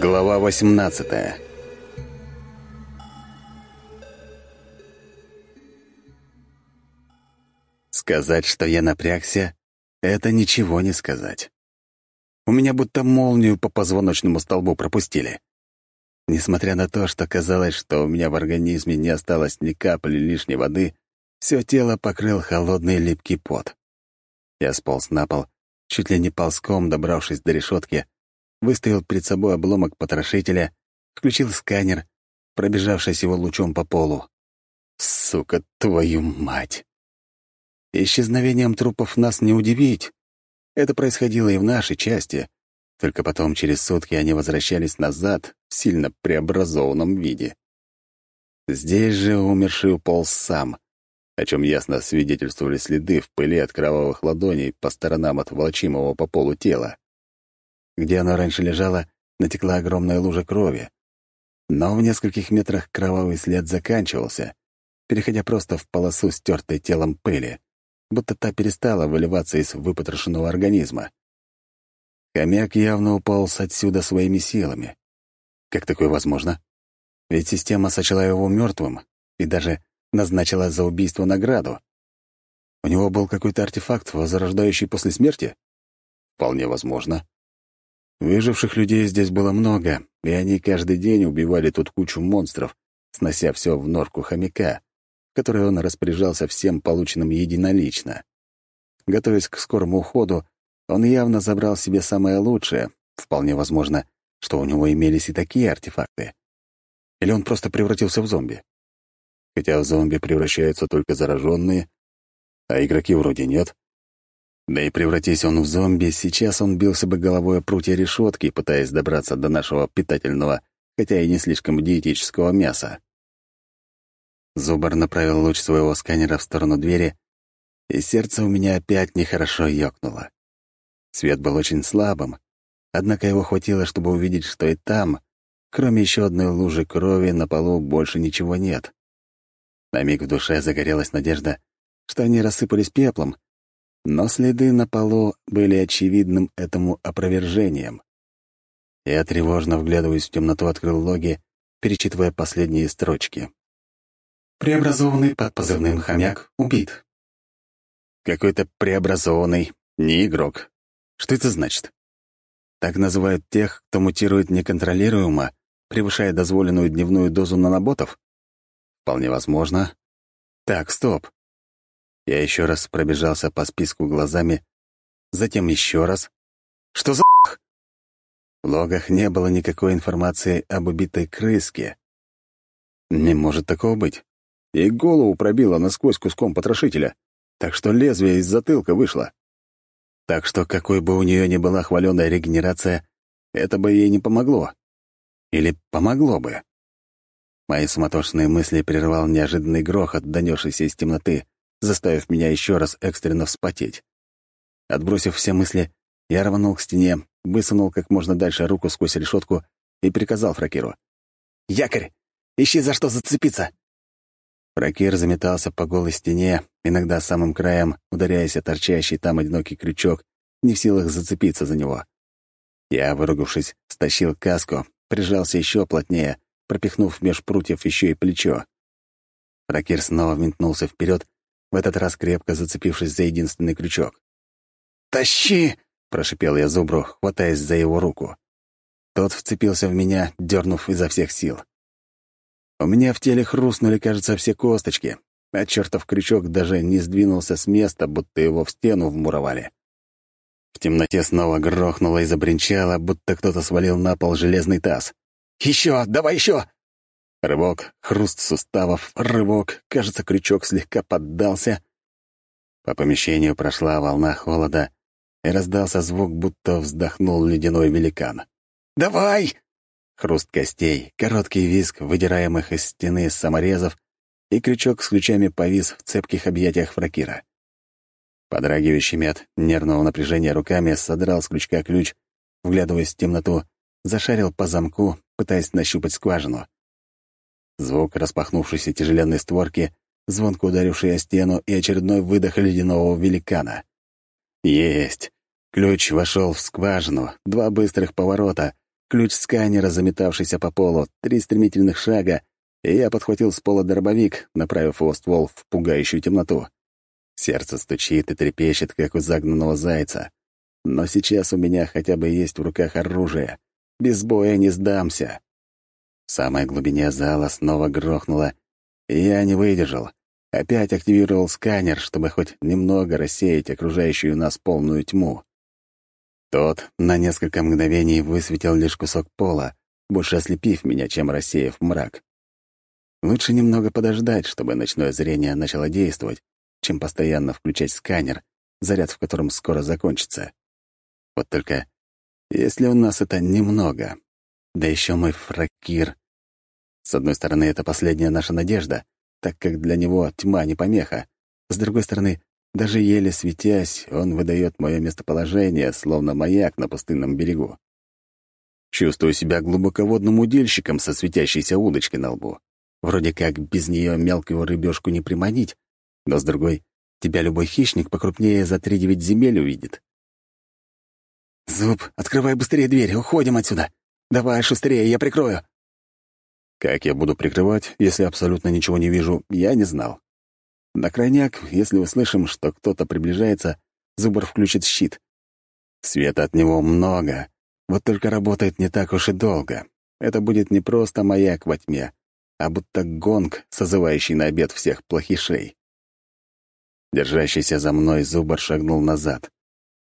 Глава 18 Сказать, что я напрягся, это ничего не сказать. У меня будто молнию по позвоночному столбу пропустили. Несмотря на то, что казалось, что у меня в организме не осталось ни капли лишней воды, все тело покрыл холодный липкий пот. Я сполз на пол, чуть ли не ползком добравшись до решетки, выставил перед собой обломок потрошителя, включил сканер, пробежавшись его лучом по полу. Сука, твою мать! Исчезновением трупов нас не удивить. Это происходило и в нашей части, только потом через сутки они возвращались назад в сильно преобразованном виде. Здесь же умерший уполз сам, о чем ясно свидетельствовали следы в пыли от кровавых ладоней по сторонам от волочимого по полу тела. Где оно раньше лежало, натекла огромная лужа крови. Но в нескольких метрах кровавый след заканчивался, переходя просто в полосу стертой телом пыли, будто та перестала выливаться из выпотрошенного организма. Хомяк явно уполз отсюда своими силами. Как такое возможно? Ведь система сочла его мертвым и даже назначила за убийство награду. У него был какой-то артефакт, возрождающий после смерти? Вполне возможно. Выживших людей здесь было много, и они каждый день убивали тут кучу монстров, снося все в норку хомяка, в которой он распоряжался всем полученным единолично. Готовясь к скорому уходу, он явно забрал себе самое лучшее. Вполне возможно, что у него имелись и такие артефакты. Или он просто превратился в зомби. Хотя в зомби превращаются только зараженные, а игроки вроде нет. Да и превратись он в зомби, сейчас он бился бы головой о прутья решетки, пытаясь добраться до нашего питательного, хотя и не слишком диетического мяса. Зубар направил луч своего сканера в сторону двери, и сердце у меня опять нехорошо ёкнуло. Свет был очень слабым, однако его хватило, чтобы увидеть, что и там, кроме еще одной лужи крови, на полу больше ничего нет. На миг в душе загорелась надежда, что они рассыпались пеплом, но следы на полу были очевидным этому опровержением. Я тревожно вглядываясь в темноту, открыл логи, перечитывая последние строчки. «Преобразованный под позывным хомяк убит». Какой-то преобразованный, не игрок. Что это значит? Так называют тех, кто мутирует неконтролируемо, превышая дозволенную дневную дозу наноботов? Вполне возможно. Так, стоп. Я еще раз пробежался по списку глазами, затем еще раз. Что за В логах не было никакой информации об убитой крыске. Не может такого быть. И голову пробило насквозь куском потрошителя, так что лезвие из затылка вышло. Так что какой бы у нее ни была хваленая регенерация, это бы ей не помогло. Или помогло бы. Мои суматошные мысли прервал неожиданный грохот, донесшийся из темноты, заставив меня еще раз экстренно вспотеть. Отбросив все мысли, я рванул к стене, высунул как можно дальше руку сквозь решетку и приказал Фракиру. «Якорь! Ищи за что зацепиться!» Фракир заметался по голой стене, иногда самым краем, ударяясь о торчащий там одинокий крючок, не в силах зацепиться за него. Я, выругавшись, стащил каску, прижался еще плотнее, пропихнув меж прутьев еще и плечо. Фракир снова винтнулся вперед, в этот раз крепко зацепившись за единственный крючок. «Тащи!» — прошипел я зубру, хватаясь за его руку. Тот вцепился в меня, дернув изо всех сил. У меня в теле хрустнули, кажется, все косточки, а чертов крючок даже не сдвинулся с места, будто его в стену вмуровали. В темноте снова грохнуло и забринчало, будто кто-то свалил на пол железный таз. «Еще! Давай еще!» Рывок, хруст суставов, рывок. Кажется, крючок слегка поддался. По помещению прошла волна холода, и раздался звук, будто вздохнул ледяной великан. «Давай!» Хруст костей, короткий визг, выдираемых из стены саморезов, и крючок с ключами повис в цепких объятиях фракира. Подрагивающий от нервного напряжения руками содрал с крючка ключ, вглядываясь в темноту, зашарил по замку, пытаясь нащупать скважину. Звук распахнувшейся тяжеленной створки, звонко ударивший о стену и очередной выдох ледяного великана. Есть! Ключ вошел в скважину, два быстрых поворота, ключ сканера, заметавшийся по полу, три стремительных шага, и я подхватил с пола дробовик, направив его ствол в пугающую темноту. Сердце стучит и трепещет, как у загнанного зайца. Но сейчас у меня хотя бы есть в руках оружие. Без боя не сдамся. В самой глубине зала снова грохнуло, и я не выдержал. Опять активировал сканер, чтобы хоть немного рассеять окружающую нас полную тьму. Тот на несколько мгновений высветил лишь кусок пола, больше ослепив меня, чем рассеяв мрак. Лучше немного подождать, чтобы ночное зрение начало действовать, чем постоянно включать сканер, заряд в котором скоро закончится. Вот только если у нас это немного, да еще мой фракир. С одной стороны, это последняя наша надежда, так как для него тьма не помеха. С другой стороны, даже еле светясь, он выдает мое местоположение, словно маяк на пустынном берегу. Чувствую себя глубоководным удильщиком со светящейся удочкой на лбу. Вроде как без нее мелкую рыбешку не приманить, но с другой, тебя любой хищник покрупнее за три девять земель увидит. «Зуб, открывай быстрее дверь, уходим отсюда! Давай шустрее, я прикрою!» Как я буду прикрывать, если абсолютно ничего не вижу, я не знал. На крайняк, если услышим, что кто-то приближается, Зубр включит щит. Света от него много, вот только работает не так уж и долго. Это будет не просто маяк во тьме, а будто гонг, созывающий на обед всех плохишей. Держащийся за мной Зубр шагнул назад.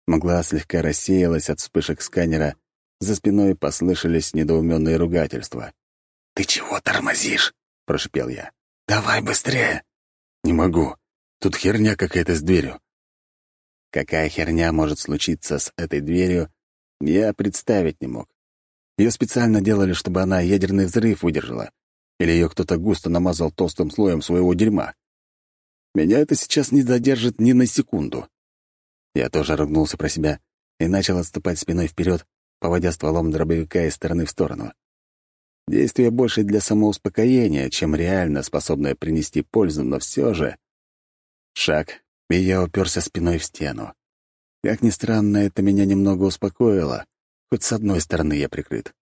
Мгла слегка рассеялась от вспышек сканера, за спиной послышались недоуменные ругательства. «Ты чего тормозишь?» — прошипел я. «Давай быстрее!» «Не могу. Тут херня какая-то с дверью». Какая херня может случиться с этой дверью, я представить не мог. Ее специально делали, чтобы она ядерный взрыв выдержала. Или ее кто-то густо намазал толстым слоем своего дерьма. Меня это сейчас не задержит ни на секунду. Я тоже ругнулся про себя и начал отступать спиной вперед, поводя стволом дробовика из стороны в сторону. Действие больше для самоуспокоения, чем реально способное принести пользу, но все же... Шаг, и я уперся спиной в стену. Как ни странно, это меня немного успокоило. Хоть с одной стороны я прикрыт.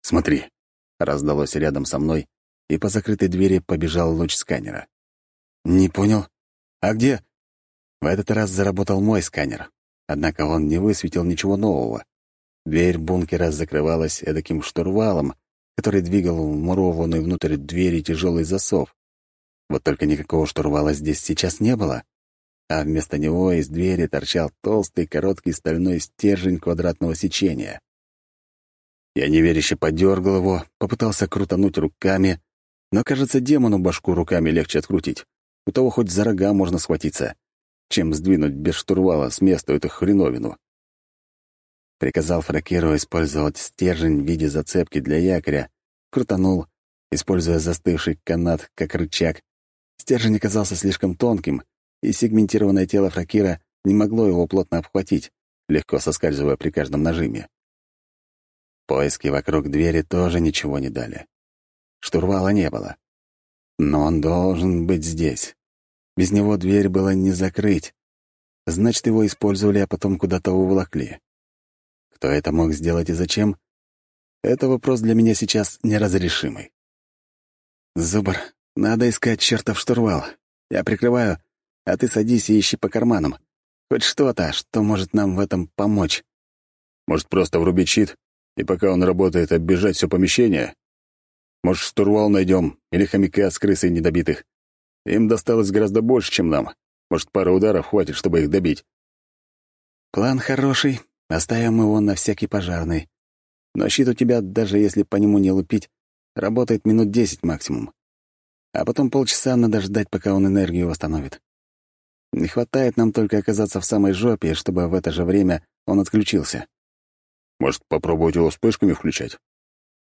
«Смотри», — раздалось рядом со мной, и по закрытой двери побежал луч сканера. «Не понял? А где?» В этот раз заработал мой сканер, однако он не высветил ничего нового. Дверь бункера закрывалась эдаким штурвалом, который двигал вмурованный внутрь двери тяжелый засов. Вот только никакого штурвала здесь сейчас не было, а вместо него из двери торчал толстый короткий стальной стержень квадратного сечения. Я неверяще подергал его, попытался крутануть руками, но, кажется, демону башку руками легче открутить. У того хоть за рога можно схватиться, чем сдвинуть без штурвала с места эту хреновину. Приказал Фракиру использовать стержень в виде зацепки для якоря, крутанул, используя застывший канат как рычаг. Стержень оказался слишком тонким, и сегментированное тело Фракира не могло его плотно обхватить, легко соскальзывая при каждом нажиме. Поиски вокруг двери тоже ничего не дали. Штурвала не было. Но он должен быть здесь. Без него дверь было не закрыть. Значит, его использовали, а потом куда-то уволокли. Кто это мог сделать и зачем? Это вопрос для меня сейчас неразрешимый. «Зубр, надо искать чертов штурвал. Я прикрываю, а ты садись и ищи по карманам. Хоть что-то, что может нам в этом помочь. Может, просто врубить щит, и пока он работает, оббежать все помещение? Может, штурвал найдем, или хомяка с крысой недобитых? Им досталось гораздо больше, чем нам. Может, пара ударов хватит, чтобы их добить?» «План хороший, Оставим его на всякий пожарный. Но щит у тебя, даже если по нему не лупить, работает минут десять максимум. А потом полчаса надо ждать, пока он энергию восстановит. Не хватает нам только оказаться в самой жопе, чтобы в это же время он отключился. Может, попробовать его вспышками включать?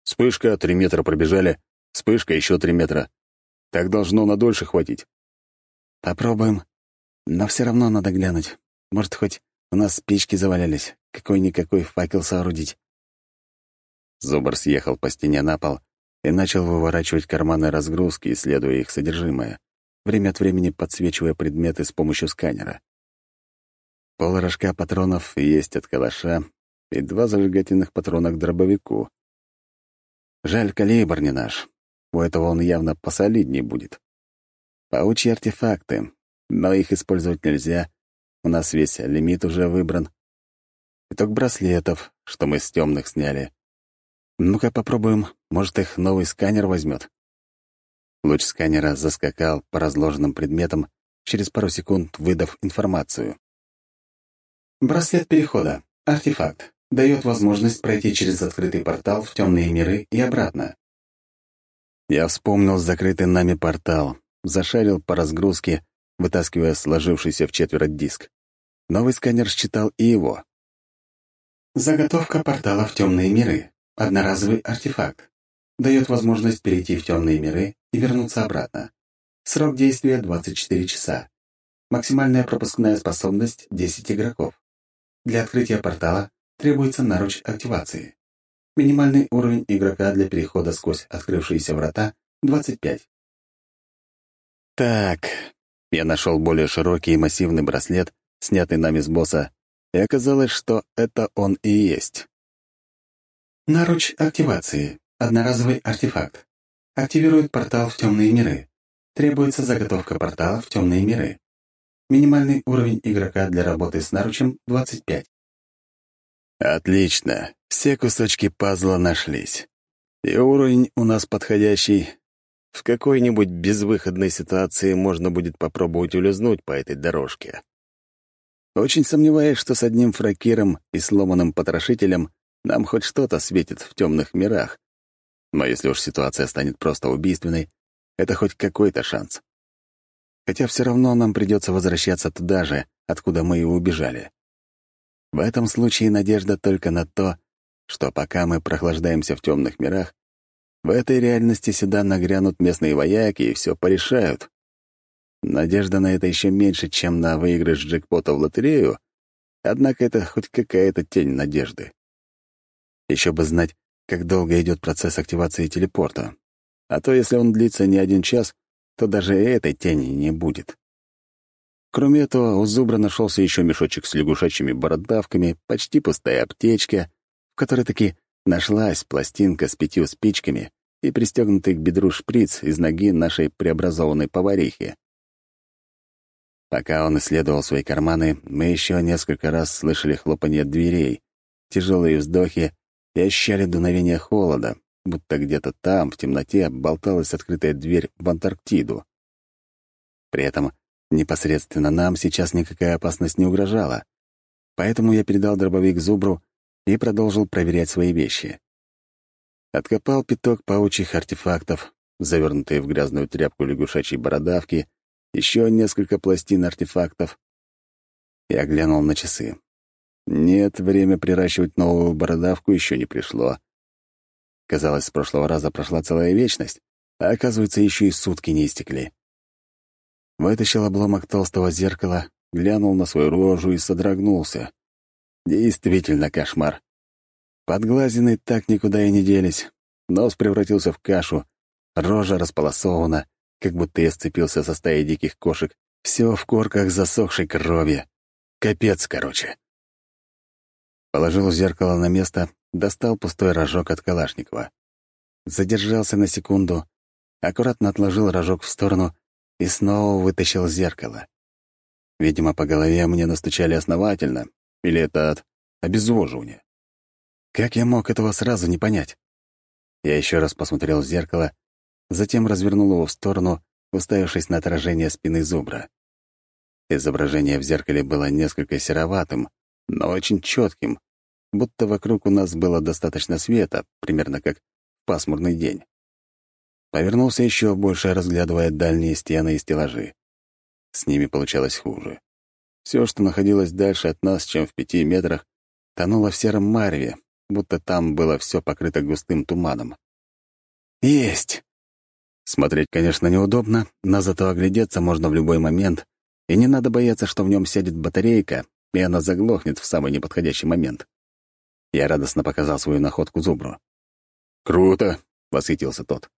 Вспышка, три метра пробежали, вспышка, еще три метра. Так должно на дольше хватить. Попробуем. Но все равно надо глянуть. Может, хоть у нас спички завалялись. Какой-никакой факел соорудить. Зубр съехал по стене на пол и начал выворачивать карманы разгрузки, исследуя их содержимое, время от времени подсвечивая предметы с помощью сканера. Пол рожка патронов есть от калаша и два зажигательных патрона к дробовику, Жаль, калибр не наш. У этого он явно посолиднее будет. Паучьи артефакты, но их использовать нельзя. У нас весь лимит уже выбран. Итог браслетов, что мы с темных сняли. Ну-ка попробуем, может, их новый сканер возьмет. Луч сканера заскакал по разложенным предметам, через пару секунд выдав информацию. Браслет перехода. Артефакт. Дает возможность пройти через открытый портал в темные миры и обратно. Я вспомнил закрытый нами портал, зашарил по разгрузке, вытаскивая сложившийся в четверо диск. Новый сканер считал и его. Заготовка портала в темные миры. Одноразовый артефакт. Дает возможность перейти в темные миры и вернуться обратно. Срок действия 24 часа. Максимальная пропускная способность 10 игроков. Для открытия портала требуется наруч активации. Минимальный уровень игрока для перехода сквозь открывшиеся врата — 25. Так, я нашел более широкий и массивный браслет, снятый нами с босса, и оказалось, что это он и есть. Наруч активации. Одноразовый артефакт. Активирует портал в темные миры. Требуется заготовка портала в темные миры. Минимальный уровень игрока для работы с наручем — 25. Отлично. Все кусочки пазла нашлись. И уровень у нас подходящий. В какой-нибудь безвыходной ситуации можно будет попробовать улизнуть по этой дорожке. Очень сомневаюсь, что с одним фракиром и сломанным потрошителем нам хоть что-то светит в темных мирах. Но если уж ситуация станет просто убийственной, это хоть какой-то шанс. Хотя все равно нам придется возвращаться туда же, откуда мы и убежали. В этом случае надежда только на то, что пока мы прохлаждаемся в темных мирах, в этой реальности сюда нагрянут местные вояки и все порешают. Надежда на это еще меньше, чем на выигрыш джекпота в лотерею, однако это хоть какая-то тень надежды. Еще бы знать, как долго идет процесс активации телепорта. А то, если он длится не один час, то даже этой тени не будет. Кроме этого, у Зубра нашелся еще мешочек с лягушачьими бородавками, почти пустая аптечка, в которой таки нашлась пластинка с пятью спичками и пристегнутый к бедру шприц из ноги нашей преобразованной поварихи. Пока он исследовал свои карманы, мы еще несколько раз слышали хлопанье дверей, тяжелые вздохи и ощущали дуновение холода, будто где-то там, в темноте, болталась открытая дверь в Антарктиду. При этом Непосредственно нам сейчас никакая опасность не угрожала. Поэтому я передал дробовик Зубру и продолжил проверять свои вещи. Откопал пяток паучьих артефактов, завернутые в грязную тряпку лягушачьей бородавки, еще несколько пластин артефактов. Я глянул на часы. Нет, время приращивать новую бородавку еще не пришло. Казалось, с прошлого раза прошла целая вечность, а оказывается, еще и сутки не истекли. Вытащил обломок толстого зеркала, глянул на свою рожу и содрогнулся. Действительно кошмар. Подглазины так никуда и не делись. Нос превратился в кашу, рожа располосована, как будто я сцепился со стаей диких кошек. Все в корках засохшей крови. Капец, короче. Положил зеркало на место, достал пустой рожок от Калашникова. Задержался на секунду, аккуратно отложил рожок в сторону и снова вытащил зеркало. Видимо, по голове мне настучали основательно, или это от обезвоживания. Как я мог этого сразу не понять? Я еще раз посмотрел в зеркало, затем развернул его в сторону, уставившись на отражение спины зубра. Изображение в зеркале было несколько сероватым, но очень четким, будто вокруг у нас было достаточно света, примерно как в пасмурный день. Повернулся еще больше, разглядывая дальние стены и стеллажи. С ними получалось хуже. Все, что находилось дальше от нас, чем в пяти метрах, тонуло в сером мареве, будто там было все покрыто густым туманом. «Есть!» Смотреть, конечно, неудобно, но зато оглядеться можно в любой момент, и не надо бояться, что в нем сядет батарейка, и она заглохнет в самый неподходящий момент. Я радостно показал свою находку зубру. «Круто!» — восхитился тот.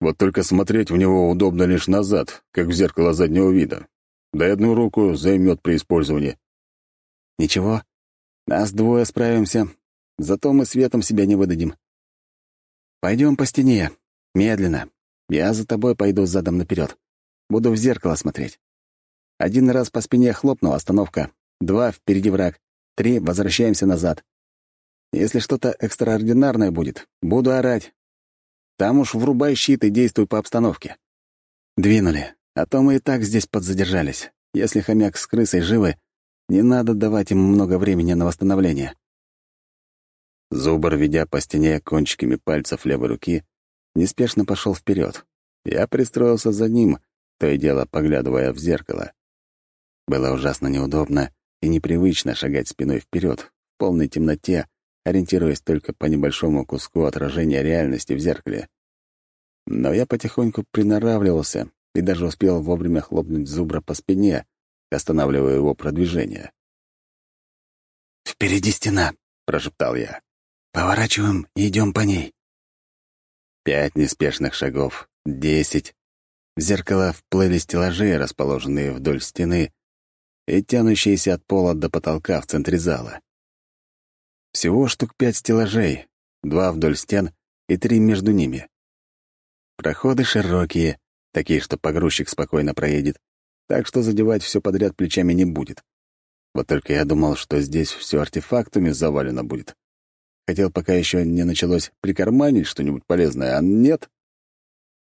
Вот только смотреть в него удобно лишь назад, как в зеркало заднего вида. Да и одну руку займет при использовании. Ничего, нас двое справимся, зато мы светом себя не выдадим. Пойдем по стене. Медленно. Я за тобой пойду задом наперед. Буду в зеркало смотреть. Один раз по спине хлопнул, остановка. Два — впереди враг. Три — возвращаемся назад. Если что-то экстраординарное будет, буду орать. Там уж врубай щит и действуй по обстановке. Двинули, а то мы и так здесь подзадержались. Если хомяк с крысой живы, не надо давать им много времени на восстановление. Зубр, ведя по стене кончиками пальцев левой руки, неспешно пошел вперед. Я пристроился за ним, то и дело поглядывая в зеркало. Было ужасно неудобно и непривычно шагать спиной вперед, в полной темноте, ориентируясь только по небольшому куску отражения реальности в зеркале. Но я потихоньку приноравливался и даже успел вовремя хлопнуть зубра по спине, останавливая его продвижение. «Впереди стена», — прошептал я. «Поворачиваем и идем по ней». Пять неспешных шагов, десять. В зеркало вплыли стеллажи, расположенные вдоль стены, и тянущиеся от пола до потолка в центре зала. Всего штук пять стеллажей, два вдоль стен и три между ними. Проходы широкие, такие, что погрузчик спокойно проедет, так что задевать все подряд плечами не будет. Вот только я думал, что здесь все артефактами завалено будет. Хотел, пока еще не началось прикарманить что-нибудь полезное, а нет.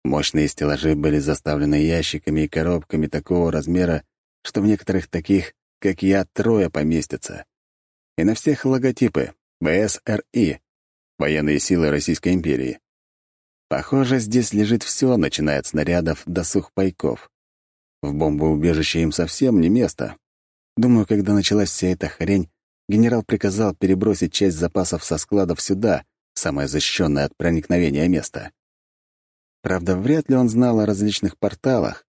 Мощные стеллажи были заставлены ящиками и коробками такого размера, что в некоторых таких, как я, трое поместятся. И на всех логотипы ВСРИ — военные силы Российской империи. Похоже, здесь лежит все, начиная от снарядов до сухпайков. В бомбоубежище им совсем не место. Думаю, когда началась вся эта хрень, генерал приказал перебросить часть запасов со складов сюда, самое защищенное от проникновения место. Правда, вряд ли он знал о различных порталах,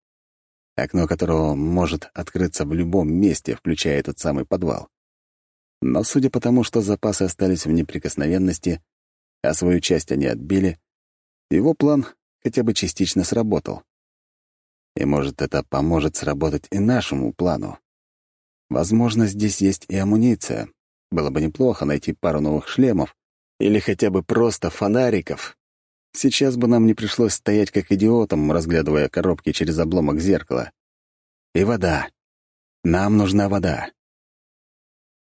окно которого может открыться в любом месте, включая этот самый подвал. Но судя по тому, что запасы остались в неприкосновенности, а свою часть они отбили, его план хотя бы частично сработал. И, может, это поможет сработать и нашему плану. Возможно, здесь есть и амуниция. Было бы неплохо найти пару новых шлемов или хотя бы просто фонариков. Сейчас бы нам не пришлось стоять как идиотам, разглядывая коробки через обломок зеркала. И вода. Нам нужна вода.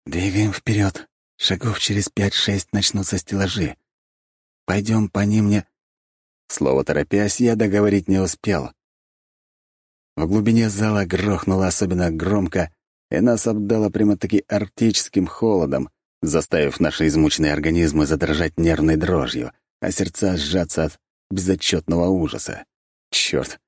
Двигаем вперед. Шагов через пять-шесть начнутся стеллажи. Пойдем по ним не... Слово торопясь, я договорить не успел. В глубине зала грохнуло особенно громко, и нас обдало прямо-таки арктическим холодом, заставив наши измученные организмы задрожать нервной дрожью, а сердца сжаться от безотчетного ужаса. Черт,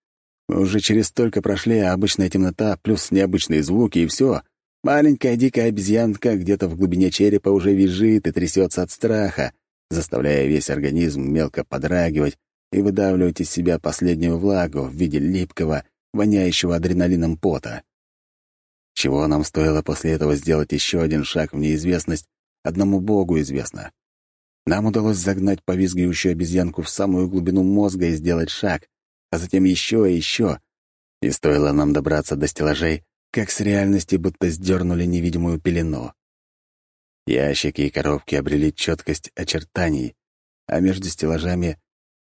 мы уже через столько прошли, а обычная темнота плюс необычные звуки, и все. Маленькая дикая обезьянка где-то в глубине черепа уже визжит и трясется от страха, заставляя весь организм мелко подрагивать и выдавливать из себя последнюю влагу в виде липкого, воняющего адреналином пота. Чего нам стоило после этого сделать еще один шаг в неизвестность, одному Богу известно. Нам удалось загнать повизгивающую обезьянку в самую глубину мозга и сделать шаг, а затем еще и еще. И стоило нам добраться до стеллажей, как с реальности будто сдернули невидимую пелену. Ящики и коробки обрели четкость очертаний, а между стеллажами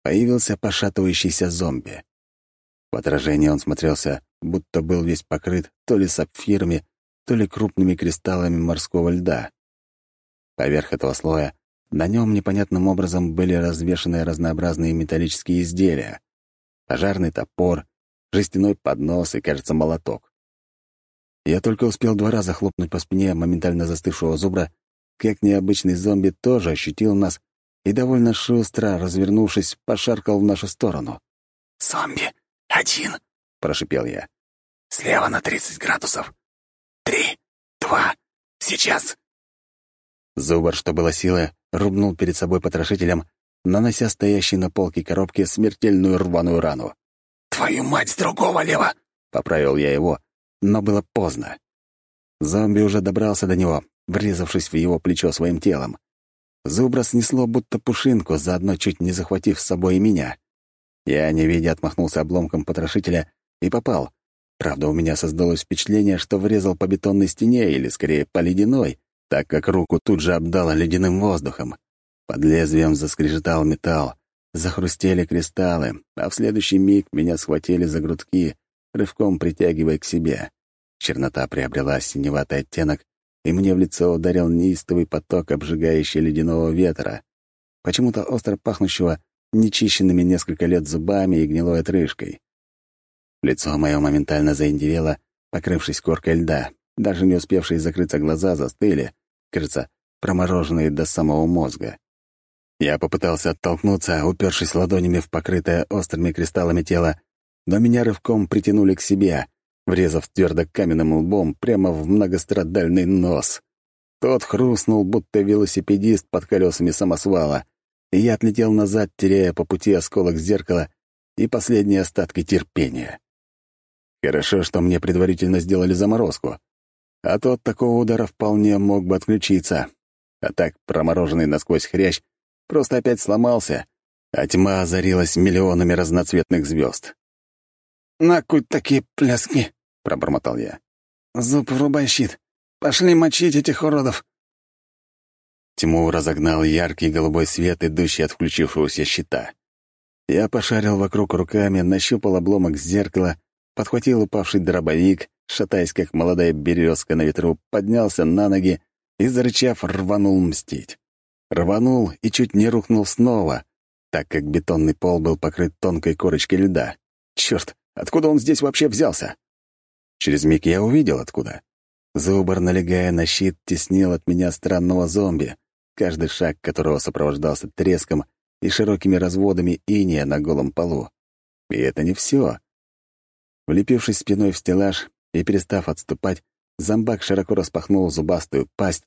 появился пошатывающийся зомби. В отражении он смотрелся, будто был весь покрыт то ли сапфирами, то ли крупными кристаллами морского льда. Поверх этого слоя на нем непонятным образом были развешаны разнообразные металлические изделия. Пожарный топор, жестяной поднос и, кажется, молоток. Я только успел два раза хлопнуть по спине моментально застывшего зубра, как необычный зомби тоже ощутил нас и довольно шустро, развернувшись, пошаркал в нашу сторону. «Зомби! Один!» — прошипел я. «Слева на тридцать градусов. Три, два, сейчас!» Зубр, что было силы, рубнул перед собой потрошителем, нанося стоящей на полке коробки смертельную рваную рану. «Твою мать, с другого лева!» — поправил я его, но было поздно. Зомби уже добрался до него, врезавшись в его плечо своим телом. Зубра снесло будто пушинку, заодно чуть не захватив с собой и меня. Я, не видя, отмахнулся обломком потрошителя и попал. Правда, у меня создалось впечатление, что врезал по бетонной стене или, скорее, по ледяной, так как руку тут же обдало ледяным воздухом. Под лезвием заскрежетал металл, захрустели кристаллы, а в следующий миг меня схватили за грудки, рывком притягивая к себе. Чернота приобрела синеватый оттенок, и мне в лицо ударил неистовый поток обжигающего ледяного ветра, почему-то остро пахнущего нечищенными несколько лет зубами и гнилой отрыжкой. Лицо мое моментально заиндевело, покрывшись коркой льда. Даже не успевшие закрыться глаза застыли, кажется, промороженные до самого мозга. Я попытался оттолкнуться, упершись ладонями в покрытое острыми кристаллами тело, но меня рывком притянули к себе, врезав твердо каменным лбом прямо в многострадальный нос. Тот хрустнул, будто велосипедист под колесами самосвала, и я отлетел назад, теряя по пути осколок зеркала и последние остатки терпения. Хорошо, что мне предварительно сделали заморозку, а то от такого удара вполне мог бы отключиться. А так промороженный насквозь хрящ просто опять сломался, а тьма озарилась миллионами разноцветных звезд. «На куй такие пляски!» — пробормотал я. «Зуб врубай щит! Пошли мочить этих уродов!» Тьму разогнал яркий голубой свет, идущий от включившегося щита. Я пошарил вокруг руками, нащупал обломок зеркала, подхватил упавший дробовик, шатаясь, как молодая березка на ветру, поднялся на ноги и, зарычав, рванул мстить. Рванул и чуть не рухнул снова, так как бетонный пол был покрыт тонкой корочкой льда. Черт, откуда он здесь вообще взялся? Через миг я увидел, откуда. Зубр, налегая на щит, теснил от меня странного зомби, каждый шаг которого сопровождался треском и широкими разводами иния на голом полу. И это не все. Влепившись спиной в стеллаж и перестав отступать, зомбак широко распахнул зубастую пасть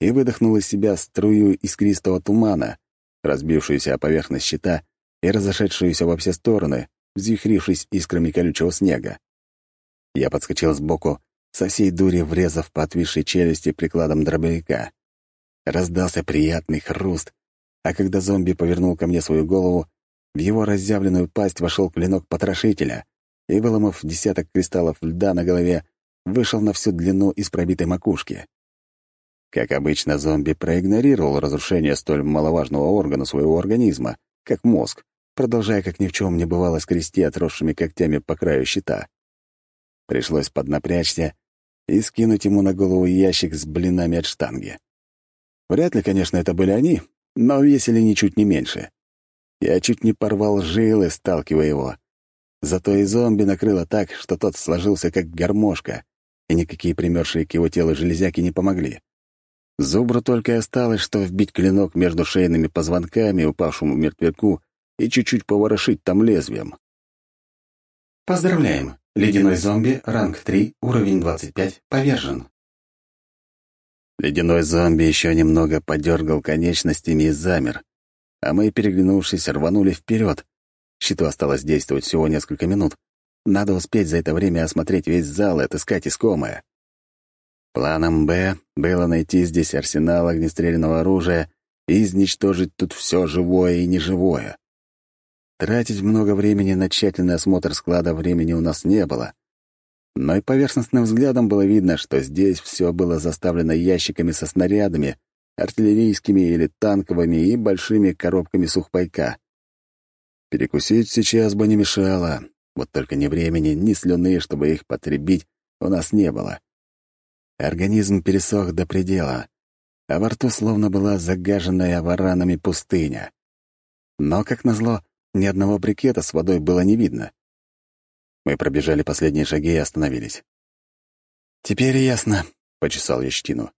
и выдохнул из себя струю искристого тумана, разбившуюся о поверхность щита и разошедшуюся во все стороны, взвихрившись искрами колючего снега. Я подскочил сбоку, со всей дури врезав по отвисшей челюсти прикладом дробовика. Раздался приятный хруст, а когда зомби повернул ко мне свою голову, в его разъявленную пасть вошел клинок потрошителя и, выломав десяток кристаллов льда на голове, вышел на всю длину из пробитой макушки. Как обычно, зомби проигнорировал разрушение столь маловажного органа своего организма, как мозг, продолжая, как ни в чем не бывало, скрести отросшими когтями по краю щита. Пришлось поднапрячься и скинуть ему на голову ящик с блинами от штанги. Вряд ли, конечно, это были они, но весили ничуть не меньше. Я чуть не порвал жилы, сталкивая его. Зато и зомби накрыло так, что тот сложился как гармошка, и никакие примершие к его телу железяки не помогли. Зубру только и осталось, что вбить клинок между шейными позвонками упавшему мертвяку и чуть-чуть поворошить там лезвием. Поздравляем! Ледяной зомби, ранг 3, уровень 25, повержен. Ледяной зомби еще немного подергал конечностями и замер, а мы, переглянувшись, рванули вперед. Щиту осталось действовать всего несколько минут. Надо успеть за это время осмотреть весь зал и отыскать искомое. Планом «Б» было найти здесь арсенал огнестрельного оружия и изничтожить тут все живое и неживое. Тратить много времени на тщательный осмотр склада времени у нас не было. Но и поверхностным взглядом было видно, что здесь все было заставлено ящиками со снарядами, артиллерийскими или танковыми и большими коробками сухпайка. Перекусить сейчас бы не мешало, вот только ни времени, ни слюны, чтобы их потребить, у нас не было. Организм пересох до предела, а во рту словно была загаженная варанами пустыня. Но, как назло, ни одного брикета с водой было не видно. Мы пробежали последние шаги и остановились. «Теперь ясно», — почесал я щетину.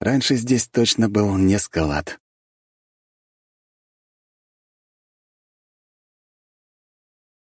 «Раньше здесь точно был не скалат».